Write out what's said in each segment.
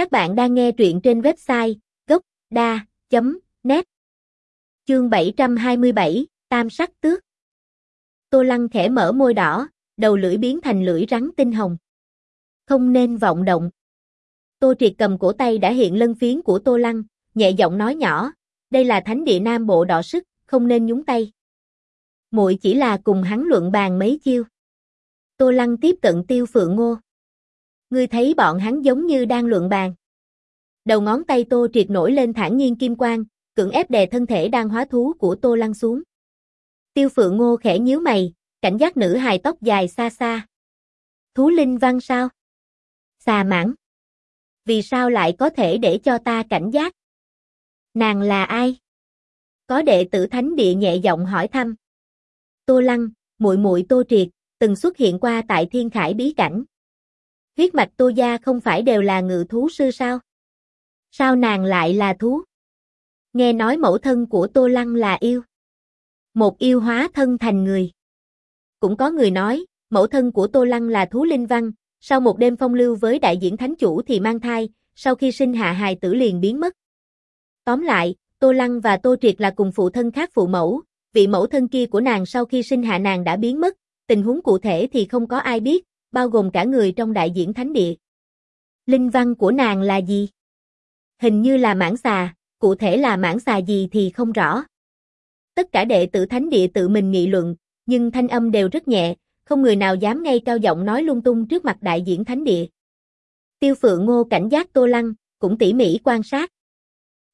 Các bạn đang nghe truyện trên website gocda.net Chương 727, Tam sắc tước Tô Lăng khẽ mở môi đỏ, đầu lưỡi biến thành lưỡi rắn tinh hồng. Không nên vọng động. Tô Triệt cầm cổ tay đã hiện lân phiến của Tô Lăng, nhẹ giọng nói nhỏ, đây là thánh địa Nam Bộ đỏ sức, không nên nhúng tay. Muội chỉ là cùng hắn luận bàn mấy chiêu. Tô Lăng tiếp cận Tiêu Phượng Ngô. Ngươi thấy bọn hắn giống như đang luận bàn. Đầu ngón tay Tô Triệt nổi lên thản nhiên kim quang, cưỡng ép đè thân thể đang hóa thú của Tô Lăng xuống. Tiêu Phượng Ngô khẽ nhíu mày, cảnh giác nữ hài tóc dài xa xa. Thú linh văn sao? Xà mãn. Vì sao lại có thể để cho ta cảnh giác? Nàng là ai? Có đệ tử thánh địa nhẹ giọng hỏi thăm. Tô Lăng, muội muội Tô Triệt, từng xuất hiện qua tại Thiên Khải bí cảnh. Huyết mạch Tô gia không phải đều là ngự thú sư sao? Sao nàng lại là thú? Nghe nói mẫu thân của Tô Lăng là yêu. Một yêu hóa thân thành người. Cũng có người nói, mẫu thân của Tô Lăng là thú linh văn, sau một đêm phong lưu với đại diễn thánh chủ thì mang thai, sau khi sinh hạ hài tử liền biến mất. Tóm lại, Tô Lăng và Tô Triệt là cùng phụ thân khác phụ mẫu, vị mẫu thân kia của nàng sau khi sinh hạ nàng đã biến mất, tình huống cụ thể thì không có ai biết, bao gồm cả người trong đại diễn thánh địa. Linh văn của nàng là gì? Hình như là mãn xà, cụ thể là mãn xà gì thì không rõ. Tất cả đệ tử thánh địa tự mình nghị luận, nhưng thanh âm đều rất nhẹ, không người nào dám ngay cao giọng nói lung tung trước mặt đại diễn thánh địa. Tiêu Phượng Ngô cảnh giác Tô Lăng, cũng tỉ mỉ quan sát.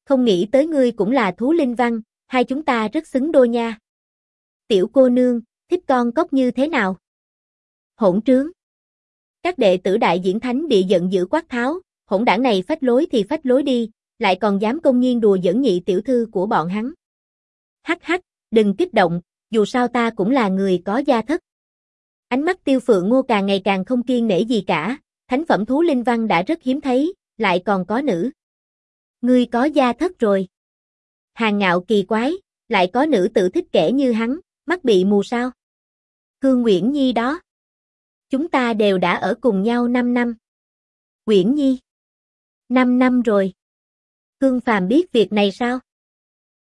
Không nghĩ tới ngươi cũng là thú linh văn, hai chúng ta rất xứng đôi nha. Tiểu cô nương, thích con cốc như thế nào? Hỗn trướng. Các đệ tử đại diễn thánh địa giận dữ quát tháo, hỗn đảng này phách lối thì phách lối đi, lại còn dám công nhiên đùa giỡn nhị tiểu thư của bọn hắn. Hắc hắc, đừng kích động, dù sao ta cũng là người có gia thất. Ánh mắt tiêu phượng ngô càng ngày càng không kiên nể gì cả, thánh phẩm thú linh văn đã rất hiếm thấy, lại còn có nữ. Ngươi có gia thất rồi. Hàng ngạo kỳ quái, lại có nữ tự thích kẻ như hắn, mắt bị mù sao. Hương Nguyễn Nhi đó. Chúng ta đều đã ở cùng nhau 5 năm. Nguyễn Nhi. 5 năm rồi. Cương Phàm biết việc này sao?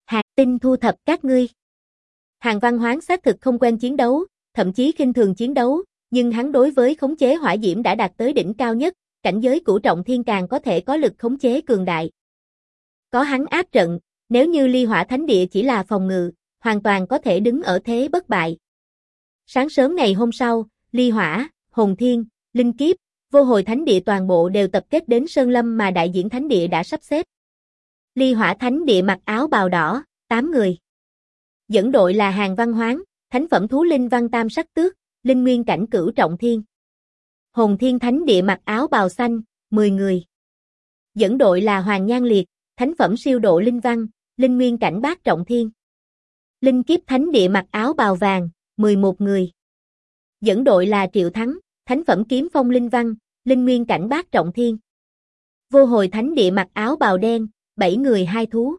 Hạt tinh thu thập các ngươi. Hàng văn Hoán xác thực không quen chiến đấu, thậm chí khinh thường chiến đấu, nhưng hắn đối với khống chế hỏa diễm đã đạt tới đỉnh cao nhất, cảnh giới cửu trọng thiên càng có thể có lực khống chế cường đại. Có hắn áp trận, nếu như ly hỏa thánh địa chỉ là phòng ngự, hoàn toàn có thể đứng ở thế bất bại. Sáng sớm ngày hôm sau, ly hỏa, hồn thiên, linh kiếp, vô hồi thánh địa toàn bộ đều tập kết đến Sơn Lâm mà đại diễn thánh địa đã sắp xếp. Ly hỏa thánh địa mặc áo bào đỏ, 8 người. Dẫn đội là hàng văn hoáng, thánh phẩm thú linh văn tam sắc tước, linh nguyên cảnh cửu trọng thiên. Hồn thiên thánh địa mặc áo bào xanh, 10 người. Dẫn đội là Hoàng Nhan Liệt, thánh phẩm siêu độ linh văn, linh nguyên cảnh bát trọng thiên. Linh kiếp thánh địa mặc áo bào vàng, 11 người. Dẫn đội là Triệu Thắng, thánh phẩm kiếm phong linh văn, linh nguyên cảnh bát trọng thiên. Vô hồi thánh địa mặc áo bào đen, bảy người hai thú.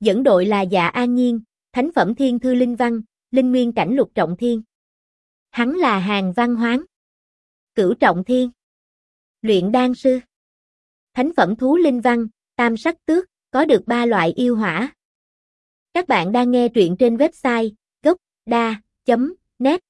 Dẫn đội là Dạ An Nhiên, thánh phẩm thiên thư linh văn, linh nguyên cảnh lục trọng thiên. Hắn là hàng văn hoáng. Cửu trọng thiên. Luyện đan sư. Thánh phẩm thú linh văn, tam sắc tước, có được ba loại yêu hỏa. Các bạn đang nghe truyện trên website gocda.net